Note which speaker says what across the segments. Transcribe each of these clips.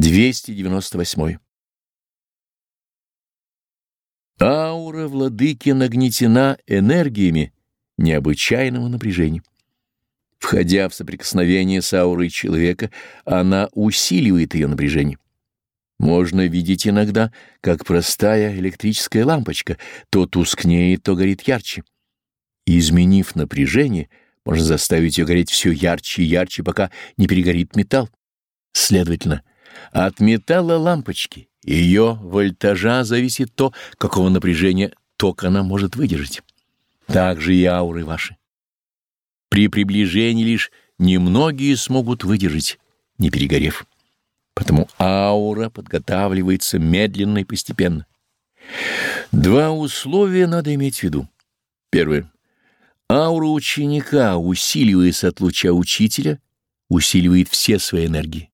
Speaker 1: 298. Аура владыки нагнетена энергиями необычайного напряжения. Входя в соприкосновение с аурой человека, она усиливает ее напряжение. Можно видеть иногда, как простая электрическая лампочка то тускнеет, то горит ярче. Изменив напряжение, можно заставить ее гореть все ярче и ярче, пока не перегорит металл. Следовательно, от металла лампочки ее вольтажа зависит то, какого напряжения ток она может выдержать. Так же и ауры ваши. При приближении лишь немногие смогут выдержать, не перегорев. Потому аура подготавливается медленно и постепенно. Два условия надо иметь в виду. Первое. Аура ученика, усиливаясь от луча учителя, усиливает все свои энергии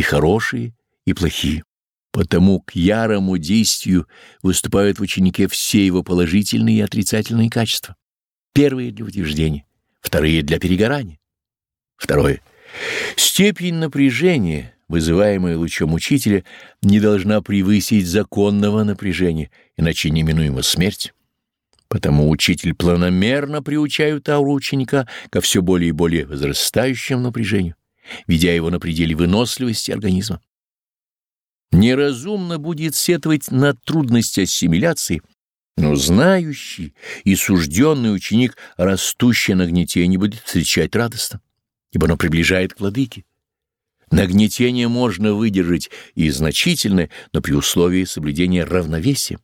Speaker 1: и хорошие, и плохие. Потому к ярому действию выступают в ученике все его положительные и отрицательные качества. Первые для утверждения, вторые для перегорания. Второе. Степень напряжения, вызываемая лучом учителя, не должна превысить законного напряжения, иначе неминуема смерть. Потому учитель планомерно приучает ауру ученика ко все более и более возрастающему напряжению ведя его на пределе выносливости организма. Неразумно будет сетовать на трудности ассимиляции, но знающий и сужденный ученик растущее нагнетение будет встречать радостно, ибо оно приближает к владыке. Нагнетение можно выдержать и значительное, но при условии соблюдения равновесия.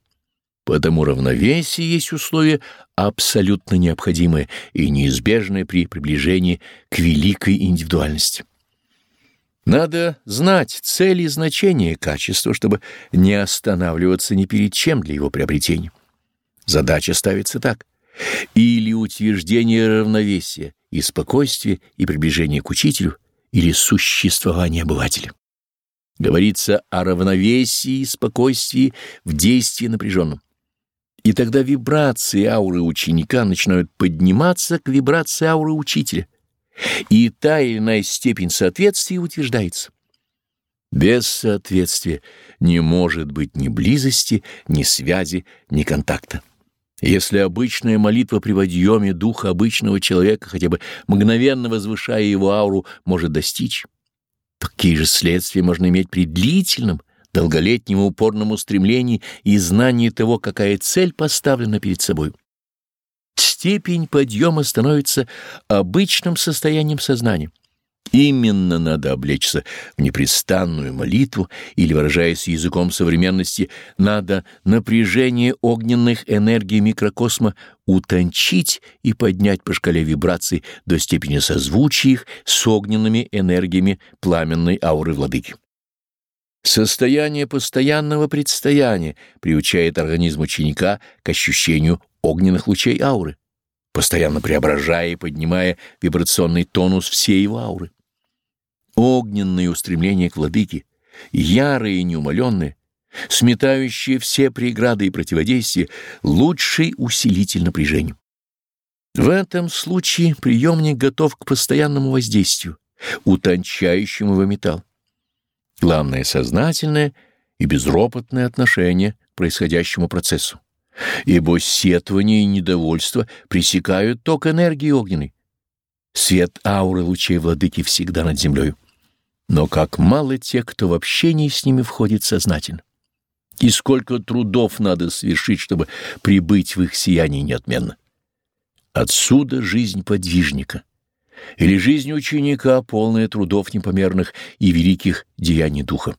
Speaker 1: Потому равновесие есть условие абсолютно необходимое и неизбежное при приближении к великой индивидуальности. Надо знать цель и значение качества, чтобы не останавливаться ни перед чем для его приобретения. Задача ставится так. Или утверждение равновесия и спокойствия и приближение к учителю, или существование обывателя. Говорится о равновесии и спокойствии в действии напряженном. И тогда вибрации ауры ученика начинают подниматься к вибрации ауры учителя — и та или иная степень соответствия утверждается. Без соответствия не может быть ни близости, ни связи, ни контакта. Если обычная молитва при подъеме духа обычного человека, хотя бы мгновенно возвышая его ауру, может достичь, то какие же следствия можно иметь при длительном, долголетнем упорном устремлении и знании того, какая цель поставлена перед собой степень подъема становится обычным состоянием сознания. Именно надо облечься в непрестанную молитву, или, выражаясь языком современности, надо напряжение огненных энергий микрокосма утончить и поднять по шкале вибраций до степени созвучия их с огненными энергиями пламенной ауры владыки. Состояние постоянного предстояния приучает организм ученика к ощущению огненных лучей ауры постоянно преображая и поднимая вибрационный тонус всей его ауры. Огненные устремления к владыке, ярые и неумоленные, сметающие все преграды и противодействия, лучший усилитель напряжению. В этом случае приемник готов к постоянному воздействию, утончающему его металл. Главное — сознательное и безропотное отношение к происходящему процессу ибо сетование и недовольство пресекают ток энергии огненной. Свет ауры лучей владыки всегда над землей. Но как мало тех, кто в общении с ними входит сознательно. И сколько трудов надо совершить, чтобы прибыть в их сияние неотменно. Отсюда жизнь подвижника. Или жизнь ученика, полная трудов непомерных и великих деяний духа.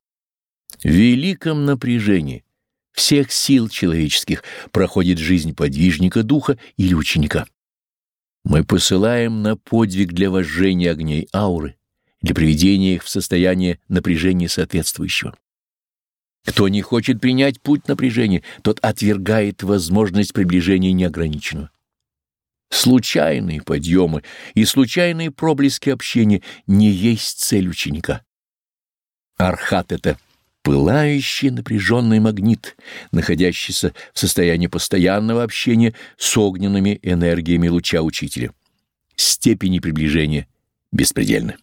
Speaker 1: В великом напряжении всех сил человеческих проходит жизнь подвижника духа или ученика. Мы посылаем на подвиг для вожжения огней ауры, для приведения их в состояние напряжения соответствующего. Кто не хочет принять путь напряжения, тот отвергает возможность приближения неограниченного. Случайные подъемы и случайные проблески общения не есть цель ученика. Архат — это пылающий напряженный магнит, находящийся в состоянии постоянного общения с огненными энергиями луча учителя. Степени приближения беспредельны.